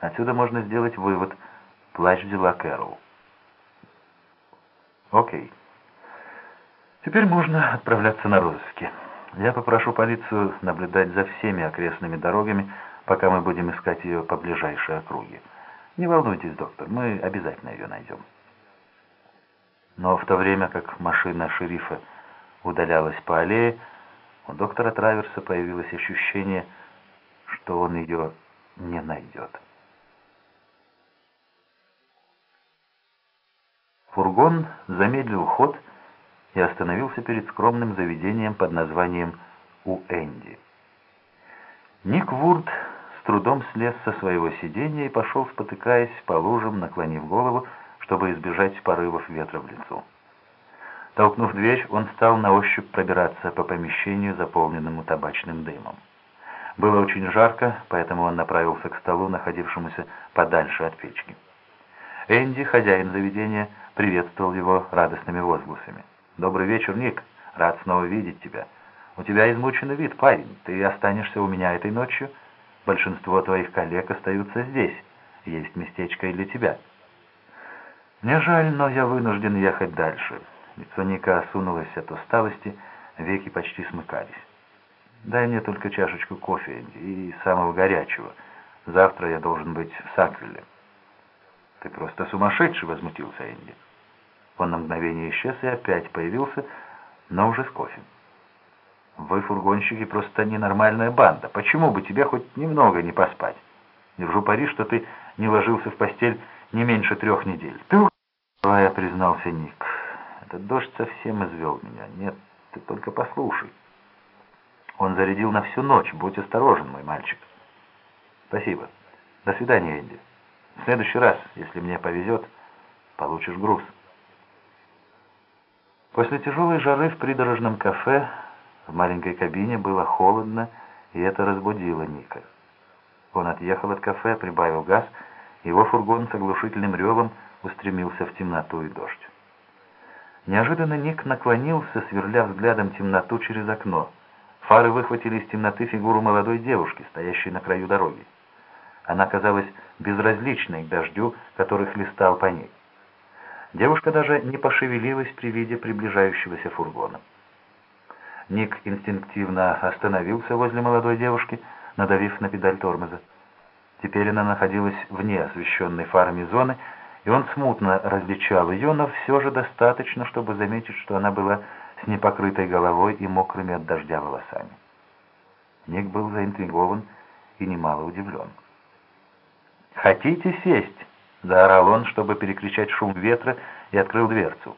Отсюда можно сделать вывод. Плащ взяла Кэрол. Окей. Теперь можно отправляться на розыски. Я попрошу полицию наблюдать за всеми окрестными дорогами, пока мы будем искать ее по ближайшей округе. Не волнуйтесь, доктор, мы обязательно ее найдем. Но в то время как машина шерифа удалялась по аллее, у доктора Траверса появилось ощущение, что он ее не найдет. Фургон замедлил ход и остановился перед скромным заведением под названием «У Энди». Ник Вурд с трудом слез со своего сиденья и пошел, спотыкаясь по лужам, наклонив голову, чтобы избежать порывов ветра в лицо. Толкнув дверь, он стал на ощупь пробираться по помещению, заполненному табачным дымом. Было очень жарко, поэтому он направился к столу, находившемуся подальше от печки. Энди, хозяин заведения, приветствовал его радостными возгласами. «Добрый вечер, Ник. Рад снова видеть тебя. У тебя измученный вид, парень. Ты останешься у меня этой ночью. Большинство твоих коллег остаются здесь. Есть местечко и для тебя». «Мне жаль, но я вынужден ехать дальше». Лицо Ника осунулось от усталости, веки почти смыкались. «Дай мне только чашечку кофе и самого горячего. Завтра я должен быть в Саквилле». «Ты просто сумасшедший!» — возмутился Энди. Он на мгновение исчез и опять появился, но уже с кофе. «Вы, фургонщики, просто ненормальная банда. Почему бы тебе хоть немного не поспать? Держу пари, что ты не ложился в постель не меньше трех недель». «Ты...» — я признался Ник. «Этот дождь совсем извел меня. Нет, ты только послушай. Он зарядил на всю ночь. Будь осторожен, мой мальчик». «Спасибо. До свидания, Энди. В следующий раз, если мне повезет, получишь груз». После тяжелой жары в придорожном кафе в маленькой кабине было холодно, и это разбудило Ника. Он отъехал от кафе, прибавил газ, его фургон с оглушительным ревом устремился в темноту и дождь. Неожиданно Ник наклонился, сверля взглядом темноту через окно. Фары выхватили из темноты фигуру молодой девушки, стоящей на краю дороги. Она казалась безразличной к дождю, который хлестал по ней. Девушка даже не пошевелилась при виде приближающегося фургона. Ник инстинктивно остановился возле молодой девушки, надавив на педаль тормоза. Теперь она находилась вне освещенной фарами зоны, и он смутно различал ее, но все же достаточно, чтобы заметить, что она была с непокрытой головой и мокрыми от дождя волосами. Ник был заинтригован и немало удивлен. «Хотите сесть?» Заорал он, чтобы перекричать шум ветра, и открыл дверцу.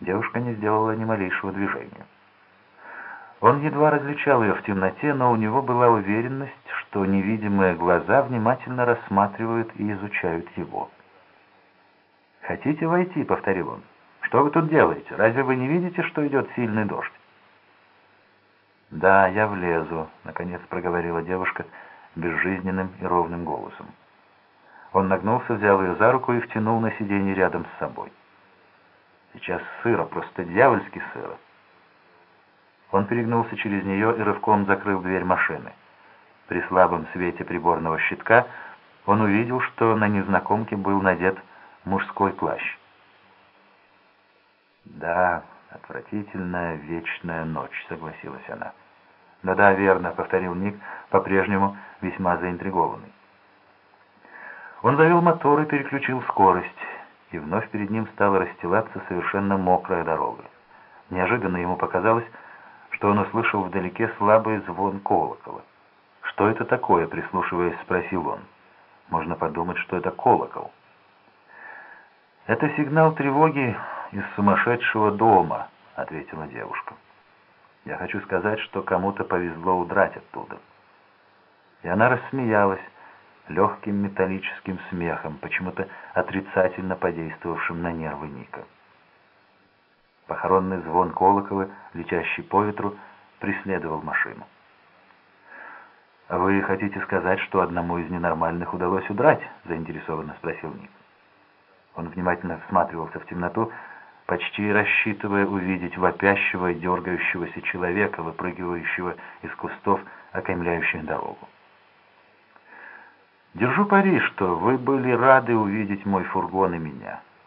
Девушка не сделала ни малейшего движения. Он едва различал ее в темноте, но у него была уверенность, что невидимые глаза внимательно рассматривают и изучают его. «Хотите войти?» — повторил он. «Что вы тут делаете? Разве вы не видите, что идет сильный дождь?» «Да, я влезу», — наконец проговорила девушка безжизненным и ровным голосом. Он нагнулся, взял ее за руку и втянул на сиденье рядом с собой. Сейчас сыро, просто дьявольски сыро. Он перегнулся через нее и рывком закрыл дверь машины. При слабом свете приборного щитка он увидел, что на незнакомке был надет мужской плащ. «Да, отвратительная вечная ночь», — согласилась она. «Да-да, верно», — повторил Ник, по-прежнему весьма заинтригованный. Он завел мотор и переключил скорость, и вновь перед ним стала расстилаться совершенно мокрая дорога. Неожиданно ему показалось, что он услышал вдалеке слабый звон колокола. «Что это такое?» — прислушиваясь, спросил он. «Можно подумать, что это колокол». «Это сигнал тревоги из сумасшедшего дома», — ответила девушка. «Я хочу сказать, что кому-то повезло удрать оттуда». И она рассмеялась, легким металлическим смехом, почему-то отрицательно подействовавшим на нервы Ника. Похоронный звон колокола, летящий по ветру, преследовал машину. «А «Вы хотите сказать, что одному из ненормальных удалось удрать?» — заинтересованно спросил Ник. Он внимательно всматривался в темноту, почти рассчитывая увидеть вопящего и дергающегося человека, выпрыгивающего из кустов, окаймляющих дорогу. Держу пари, что вы были рады увидеть мой фургон и меня.